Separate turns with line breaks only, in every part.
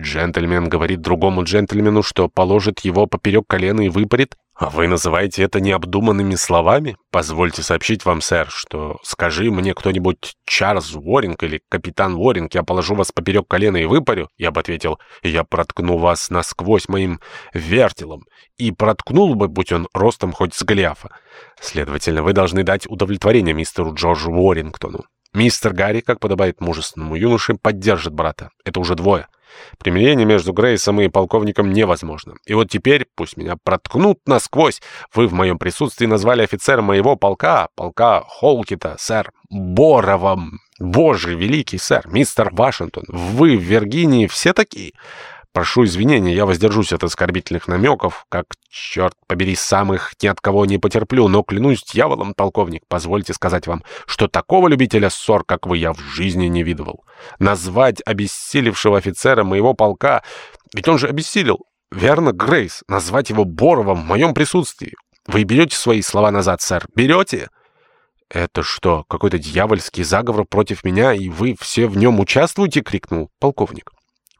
Джентльмен говорит другому джентльмену, что положит его поперек колена и выпарит, а вы называете это необдуманными словами? Позвольте сообщить вам, сэр, что скажи мне кто-нибудь Чарльз Уоринг или капитан Уоринг, я положу вас поперек колена и выпарю, я бы ответил, я проткну вас насквозь моим вертелом, и проткнул бы, будь он ростом хоть с Голиафа. Следовательно, вы должны дать удовлетворение мистеру Джорджу Уоррингтону. Мистер Гарри, как подобает мужественному юноше, поддержит брата. Это уже двое. Примирение между Грейсом и полковником невозможно. И вот теперь, пусть меня проткнут насквозь, вы в моем присутствии назвали офицера моего полка, полка Холкита, сэр Боровом. Боже великий, сэр, мистер Вашингтон, вы в Виргинии все такие. Прошу извинения, я воздержусь от оскорбительных намеков, как, черт побери, самых ни от кого не потерплю, но клянусь дьяволом, полковник, позвольте сказать вам, что такого любителя ссор, как вы, я в жизни не видывал. Назвать обессилевшего офицера моего полка, ведь он же обессилел, верно, Грейс, назвать его Боровым в моем присутствии. Вы берете свои слова назад, сэр, берете? «Это что, какой-то дьявольский заговор против меня, и вы все в нем участвуете?» — крикнул полковник.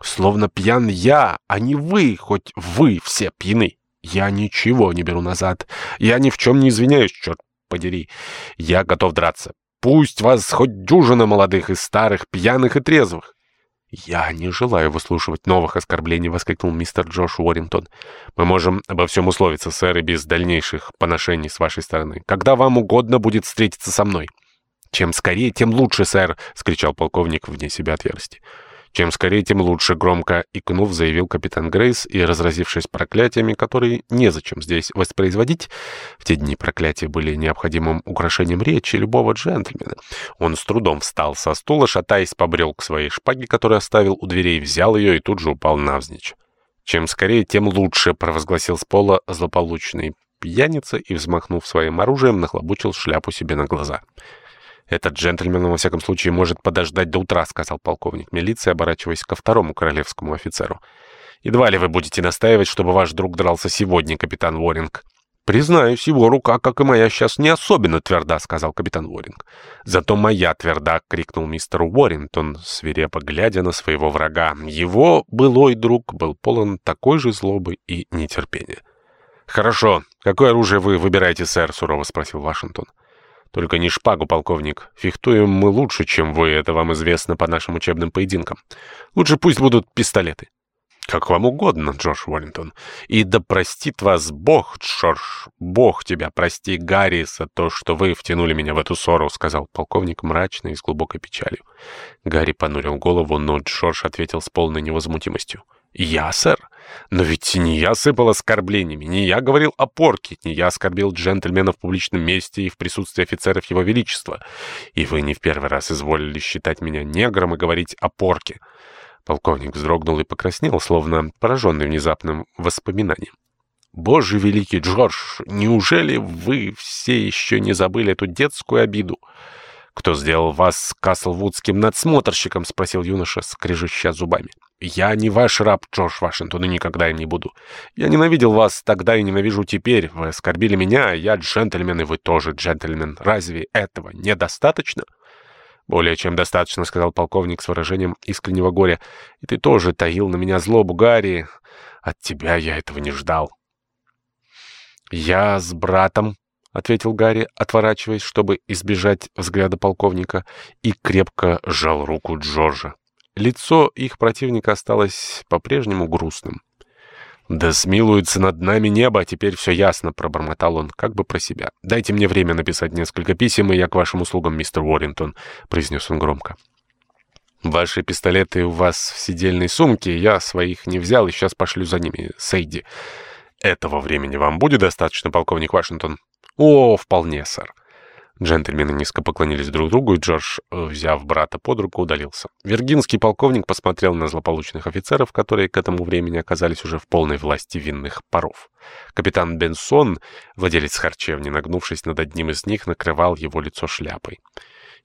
Словно пьян я, а не вы, хоть вы все пьяны. Я ничего не беру назад. Я ни в чем не извиняюсь, черт подери. Я готов драться. Пусть вас хоть дюжина молодых и старых, пьяных и трезвых. «Я не желаю выслушивать новых оскорблений», — воскликнул мистер Джош Уоррингтон. «Мы можем обо всем условиться, сэр, и без дальнейших поношений с вашей стороны. Когда вам угодно будет встретиться со мной». «Чем скорее, тем лучше, сэр», — скричал полковник вне себя от ярости. «Чем скорее, тем лучше», — громко икнув, заявил капитан Грейс, и, разразившись проклятиями, которые незачем здесь воспроизводить, в те дни проклятия были необходимым украшением речи любого джентльмена, он с трудом встал со стула, шатаясь, побрел к своей шпаге, которую оставил у дверей, взял ее и тут же упал навзничь. «Чем скорее, тем лучше», — провозгласил с пола злополучный пьяница и, взмахнув своим оружием, нахлобучил шляпу себе на глаза. «Этот джентльмен, во всяком случае, может подождать до утра», — сказал полковник милиции, оборачиваясь ко второму королевскому офицеру. «Едва ли вы будете настаивать, чтобы ваш друг дрался сегодня, капитан Уоринг». «Признаюсь, его рука, как и моя, сейчас не особенно тверда», — сказал капитан Уоринг. «Зато моя тверда», — крикнул мистер Уоррингтон, свирепо глядя на своего врага. Его былой друг был полон такой же злобы и нетерпения. «Хорошо. Какое оружие вы выбираете, сэр?» — сурово спросил Вашингтон. Только не шпагу, полковник. Фехтуем мы лучше, чем вы, это вам известно по нашим учебным поединкам. Лучше пусть будут пистолеты. Как вам угодно, Джордж Уоррингтон. И да простит вас Бог, Джордж, Бог тебя прости, Гарри, за то, что вы втянули меня в эту ссору, сказал полковник мрачно и с глубокой печалью. Гарри понурил голову, но Джордж ответил с полной невозмутимостью. «Я, сэр? Но ведь не я сыпал оскорблениями, не я говорил о порке, не я оскорбил джентльмена в публичном месте и в присутствии офицеров его величества. И вы не в первый раз изволили считать меня негром и говорить о порке». Полковник вздрогнул и покраснел, словно пораженный внезапным воспоминанием. «Боже великий Джордж, неужели вы все еще не забыли эту детскую обиду?» «Кто сделал вас каслвудским надсмотрщиком?» — спросил юноша, скрежеща зубами. «Я не ваш раб, Джордж Вашингтон, и никогда им не буду. Я ненавидел вас тогда и ненавижу теперь. Вы оскорбили меня, а я джентльмен, и вы тоже джентльмен. Разве этого недостаточно?» «Более чем достаточно», — сказал полковник с выражением искреннего горя. «И ты тоже таил на меня злобу, Гарри. От тебя я этого не ждал». «Я с братом», — ответил Гарри, отворачиваясь, чтобы избежать взгляда полковника, и крепко сжал руку Джорджа. Лицо их противника осталось по-прежнему грустным. «Да смилуется над нами небо, а теперь все ясно», — пробормотал он, как бы про себя. «Дайте мне время написать несколько писем, и я к вашим услугам, мистер Уоррингтон», — произнес он громко. «Ваши пистолеты у вас в сидельной сумке, я своих не взял и сейчас пошлю за ними, Сейди. Этого времени вам будет достаточно, полковник Вашингтон?» «О, вполне, сэр». Джентльмены низко поклонились друг другу, и Джордж, э, взяв брата под руку, удалился. Виргинский полковник посмотрел на злополучных офицеров, которые к этому времени оказались уже в полной власти винных паров. Капитан Бенсон, владелец харчевни, нагнувшись над одним из них, накрывал его лицо шляпой.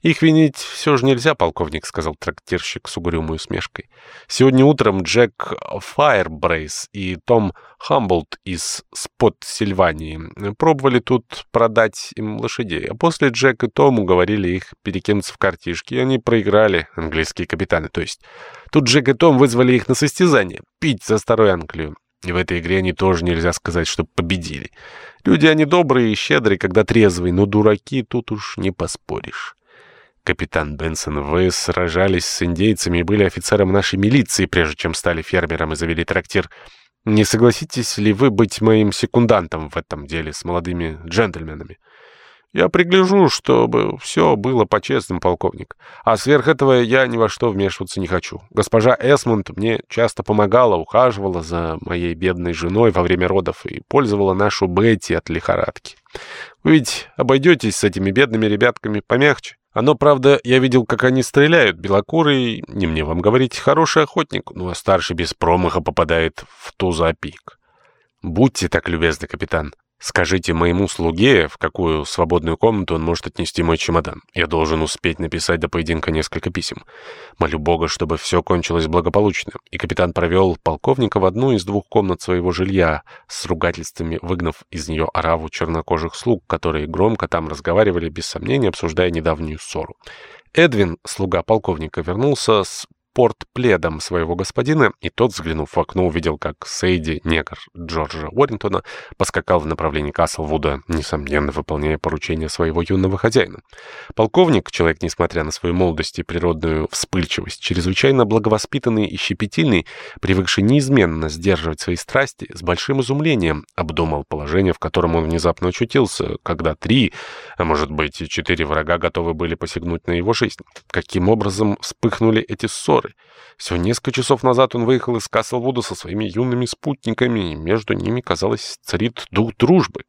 «Их винить все же нельзя, полковник», — сказал трактирщик с угрюмой усмешкой. «Сегодня утром Джек Файербрейс и Том Хамблд из Спот Сильвании пробовали тут продать им лошадей, а после Джек и Том уговорили их перекинуться в картишки, и они проиграли, английские капитаны, то есть. Тут Джек и Том вызвали их на состязание, пить за Старую Англию. И в этой игре они тоже нельзя сказать, что победили. Люди они добрые и щедрые, когда трезвые, но дураки тут уж не поспоришь. Капитан Бенсон, вы сражались с индейцами и были офицером нашей милиции, прежде чем стали фермером и завели трактир. Не согласитесь ли вы быть моим секундантом в этом деле с молодыми джентльменами? Я пригляжу, чтобы все было по-честному, полковник. А сверх этого я ни во что вмешиваться не хочу. Госпожа Эсмонд мне часто помогала, ухаживала за моей бедной женой во время родов и пользовала нашу Бетти от лихорадки. Вы ведь обойдетесь с этими бедными ребятками помягче. Оно, правда, я видел, как они стреляют. Белокурый, не мне вам говорить, хороший охотник, ну а старший без промаха попадает в ту запик. Будьте так любезны, капитан. Скажите моему слуге, в какую свободную комнату он может отнести мой чемодан. Я должен успеть написать до поединка несколько писем. Молю Бога, чтобы все кончилось благополучно. И капитан провел полковника в одну из двух комнат своего жилья, с ругательствами выгнав из нее ораву чернокожих слуг, которые громко там разговаривали, без сомнения, обсуждая недавнюю ссору. Эдвин, слуга полковника, вернулся с портпледом своего господина, и тот, взглянув в окно, увидел, как Сейди, негр Джорджа Уоррингтона, поскакал в направлении Каслвуда, несомненно выполняя поручение своего юного хозяина. Полковник, человек, несмотря на свою молодость и природную вспыльчивость, чрезвычайно благовоспитанный и щепетильный, привыкший неизменно сдерживать свои страсти, с большим изумлением обдумал положение, в котором он внезапно очутился, когда три, а может быть и четыре врага готовы были посягнуть на его жизнь. Каким образом вспыхнули эти ссоры? Ссоры. Всего несколько часов назад он выехал из Каслвуда со своими юными спутниками, и между ними, казалось, царит дух дружбы.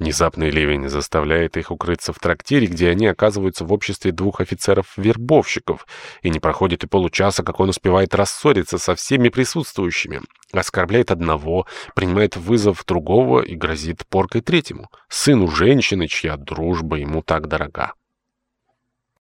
Внезапный ливень заставляет их укрыться в трактире, где они оказываются в обществе двух офицеров-вербовщиков, и не проходит и получаса, как он успевает рассориться со всеми присутствующими, оскорбляет одного, принимает вызов другого и грозит поркой третьему, сыну женщины, чья дружба ему так дорога.